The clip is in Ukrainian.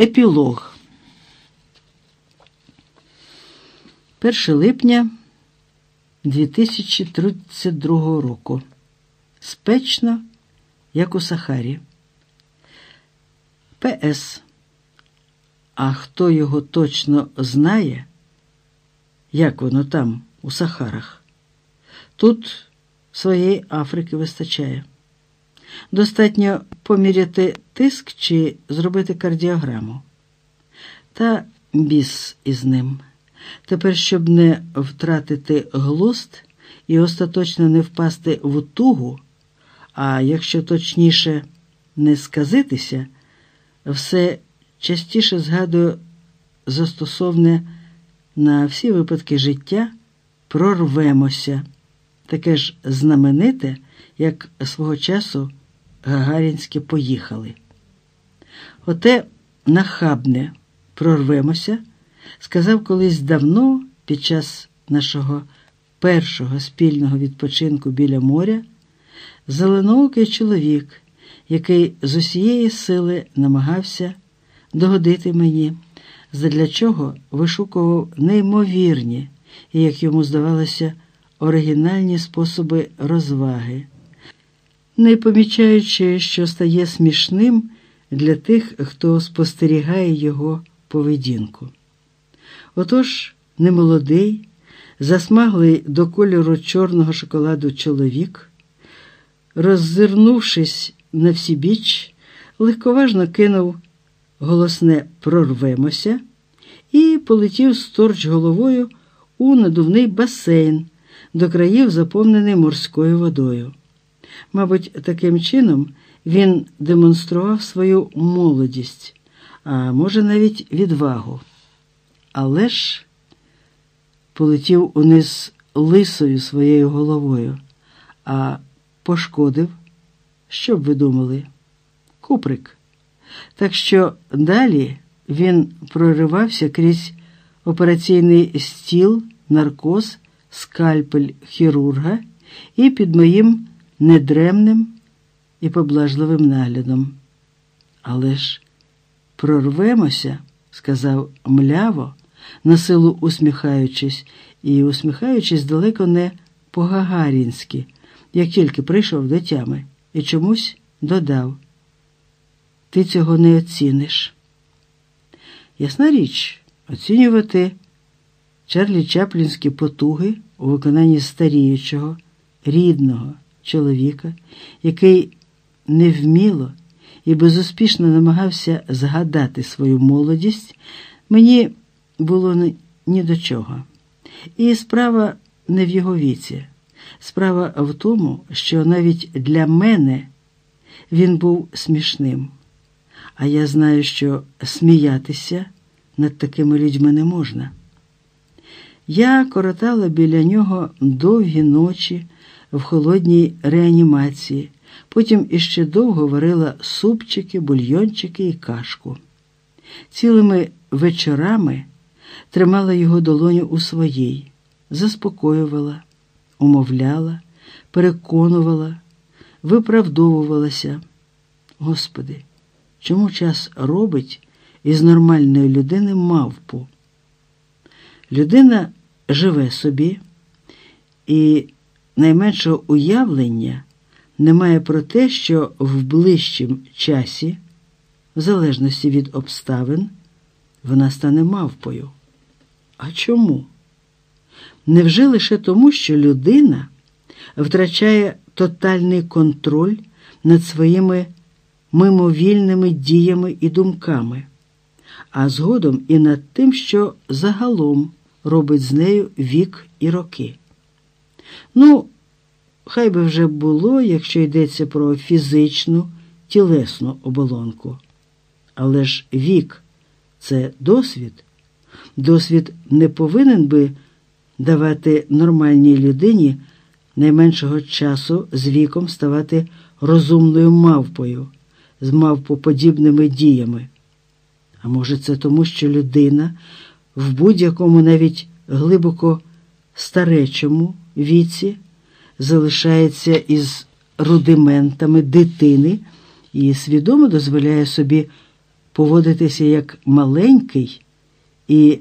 Епілог 1 липня 2032 року. Спечно, як у Сахарі. П.С. А хто його точно знає, як воно там, у Сахарах? Тут своєї Африки вистачає. Достатньо поміряти тиск чи зробити кардіограму. Та біс із ним. Тепер, щоб не втратити глуст і остаточно не впасти в тугу, а якщо точніше не сказитися, все частіше згадую застосовне на всі випадки життя прорвемося, таке ж знамените, як свого часу Гагарінське поїхали. Оте нахабне прорвемося, сказав колись давно під час нашого першого спільного відпочинку біля моря зеленоокий чоловік, який з усієї сили намагався догодити мені, задля чого вишукував неймовірні і, як йому здавалося, оригінальні способи розваги не помічаючи, що стає смішним для тих, хто спостерігає його поведінку. Отож, немолодий, засмаглий до кольору чорного шоколаду чоловік, роззирнувшись на всі біч, легковажно кинув голосне прорвемося і полетів сторч головою у надувний басейн, до країв заповнений морською водою. Мабуть, таким чином він демонстрував свою молодість, а може, навіть відвагу. Але ж полетів униз лисою своєю головою, а пошкодив, що б ви думали, куприк. Так що далі він проривався крізь операційний стіл, наркоз, скальпель хірурга і під моїм недремним і поблажливим наглядом. Але ж прорвемося, сказав мляво, насилу усміхаючись, і усміхаючись далеко не по-гагарінськи, як тільки прийшов до тями, і чомусь додав: Ти цього не оціниш. Ясна річ, оцінювати Чарлі Чаплінські потуги у виконанні старіючого, рідного чоловіка, який невміло і безуспішно намагався згадати свою молодість, мені було ні до чого. І справа не в його віці. Справа в тому, що навіть для мене він був смішним, а я знаю, що сміятися над такими людьми не можна. Я коротала біля нього довгі ночі в холодній реанімації, потім іще довго варила супчики, бульйончики і кашку. Цілими вечорами тримала його долоню у своїй, заспокоювала, умовляла, переконувала, виправдовувалася. Господи, чому час робить із нормальної людини мавпу? Людина живе собі і найменшого уявлення немає про те, що в ближчим часі, в залежності від обставин, вона стане мавпою. А чому? Невже лише тому, що людина втрачає тотальний контроль над своїми мимовільними діями і думками, а згодом і над тим, що загалом робить з нею вік і роки? Ну, хай би вже було, якщо йдеться про фізичну, тілесну оболонку. Але ж вік це досвід. Досвід не повинен би давати нормальній людині найменшого часу з віком ставати розумною мавпою, з мавпоподібними діями. А може, це тому, що людина в будь-якому навіть глибоко старечому віці залишається із рудиментами дитини і свідомо дозволяє собі поводитися як маленький і